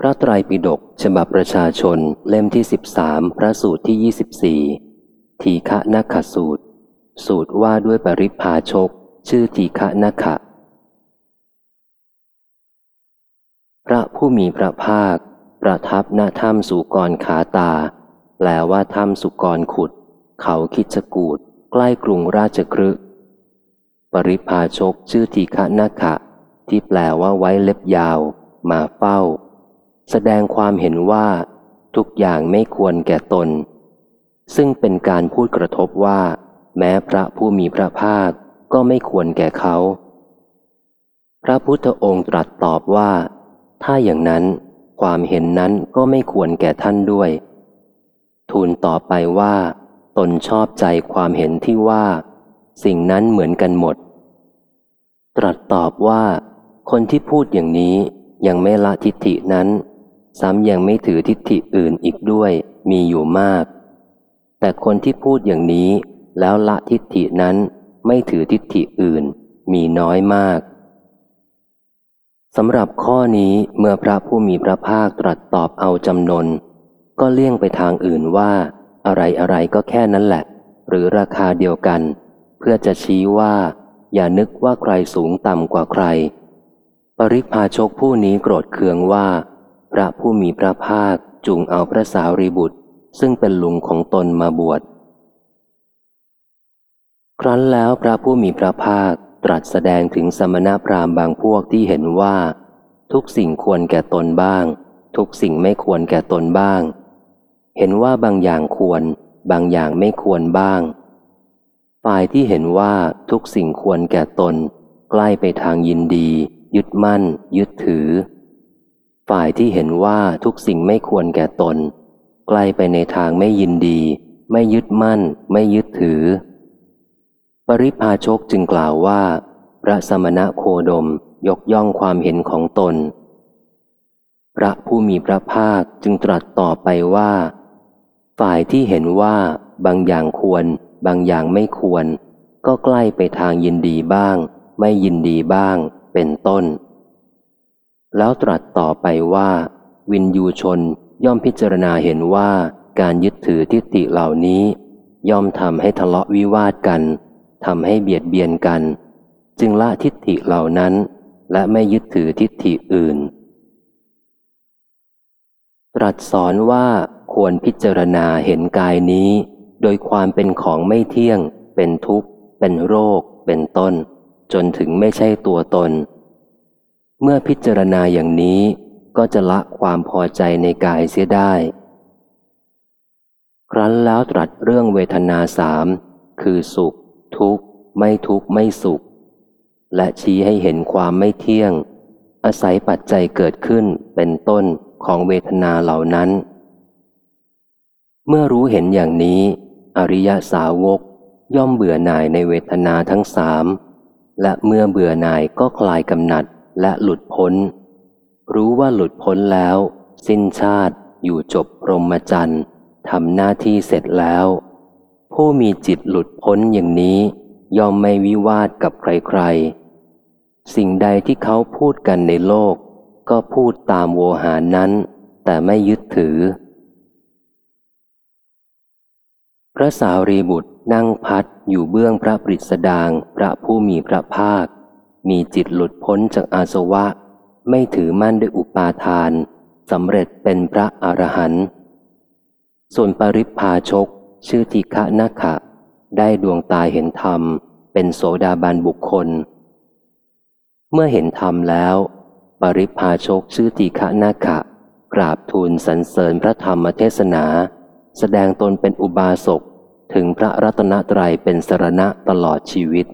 พระไตรปิฎกฉบับประชาชนเล่มที่สิบสามพระสูตรที่ยี่สิบสี่ทีฆะนักขสูตร สูตรว่าด้วยปริพาชก ชื่อทีฆะนักขะ พระผู้มีพระภาค ประทับณถ้ำสุกรขาตา แปลว่าถ้ำสุกรขุด เขาคิดจกูดใกล้กรุงราชกฤห์ปริพาชกชื่อทีฆะนักขะ ที่แปลว่าไว้เล็บยาว มาเฝ้า แสดงความเห็นว่าทุกอย่างไม่ควรแก่ตน ซึ่งเป็นการพูดกระทบว่า แม้พระผู้มีพระภาคก็ไม่ควรแก่เขา พระพุทธองค์ตรัสตอบว่า ถ้าอย่างนั้นความเห็นนั้นก็ไม่ควรแก่ท่านด้วย ทูลต่อไปว่า ตนชอบใจความเห็นที่ว่า สิ่งนั้นเหมือนกันหมด ตรัสตอบว่า คนที่พูดอย่างนี้ยังไม่ละทิฏฐินั้น ซ้ำยังไม่ถือทิฏฐิอื่นอีกด้วยมีอยู่มาก แต่คนที่พูดอย่างนี้แล้วละทิฏฐินั้นไม่ถือทิฏฐิอื่นมีน้อยมากสำหรับข้อนี้เมื่อพระผู้มีพระภาคตรัสตอบเอาจำนน ก็เลี่ยงไปทางอื่นว่า อะไรอะไรก็แค่นั้นแหละ หรือราคาเดียวกัน เพื่อจะชี้ว่า อย่านึกว่าใครสูงต่ำกว่าใคร ปริพาชกผู้นี้โกรธเคืองว่า พระผู้มีพระภาคจุงเอาพระสาวรีบุตร ซึ่งเป็นลุงของตนมาบวช ครั้นแล้วพระผู้มีพระภาคตรัสแสดงถึงสมณพราหมณ์บางพวกที่เห็นว่า ทุกสิ่งควรแก่ตนบ้าง ทุกสิ่งไม่ควรแก่ตนบ้าง เห็นว่าบางอย่างควร บางอย่างไม่ควรบ้าง ฝ่ายที่เห็นว่าทุกสิ่งควรแก่ตน ใกล้ไปทางยินดี ยึดมั่น ยึดถือ ฝ่ายที่เห็นว่าทุกสิ่งไม่ควรแก่ตนใกล้ไปในทางไม่ยินดี ไม่ยึดมั่น ไม่ยึดถือ ปริพาชกจึงกล่าวว่า พระสมณะโคดมยกย่องความเห็นของตน พระผู้มีพระภาคจึงตรัสต่อไปว่า ฝ่ายที่เห็นว่าบางอย่างควร บางอย่างไม่ควร ก็ใกล้ไปทางยินดีบ้าง ไม่ยินดีบ้าง เป็นต้น แล้วตรัสต่อไปว่า วินยูชนย่อมพิจารณาเห็นว่าการยึดถือทิฏฐิเหล่านี้ ย่อมทำให้ทะเลาะวิวาทกันทำให้เบียดเบียนกัน จึงละทิฏฐิเหล่านั้น และไม่ยึดถือทิฏฐิอื่น ตรัสสอนว่าควรพิจารณาเห็นกายนี้ โดยความเป็นของไม่เที่ยง เป็นทุกข์ เป็นโรค เป็นต้น จนถึงไม่ใช่ตัวตน เมื่อพิจารณาอย่างนี้ก็จะละความพอใจในกายเสียได้ ครั้นแล้วตรัสเรื่องเวทนาสามคือสุข ทุกข์ ไม่ทุกข์ ไม่สุข และชี้ให้เห็นความไม่เที่ยง อาศัยปัจจัยเกิดขึ้นเป็นต้นของเวทนาเหล่านั้น เมื่อรู้เห็นอย่างนี้ อริยสาวกย่อมเบื่อหน่ายในเวทนาทั้งสามและเมื่อเบื่อหน่ายก็คลายกำหนัด และหลุดพ้น รู้ว่าหลุดพ้นแล้ว สิ้นชาติอยู่จบพรหมจรรย์ทำหน้าที่เสร็จแล้ว ผู้มีจิตหลุดพ้นอย่างนี้ยอมไม่วิวาทกับใครๆ สิ่งใดที่เขาพูดกันในโลก ก็พูดตามโวหารนั้น แต่ไม่ยึดถือ พระสาวรีบุตรนั่งพัดอยู่เบื้องพระปริสดางพระผู้มีพระภาค มีจิตหลุดพ้นจากอาสวะ ไม่ถือมั่นด้วยอุปาทานสำเร็จเป็นพระอรหันต์ส่วนปริพาชก ชื่อทิฆะนาคะได้ดวงตาเห็นธรรม เป็นโสดาบันบุคคล เมื่อเห็นธรรมแล้ว ปริพาชกชื่อติฆะนาคะกราบทูลสรรเสริญพระธรรมเทศนา แสดงตนเป็นอุบาสกถึงพระรัตนตรัยเป็นสรณะตลอดชีวิต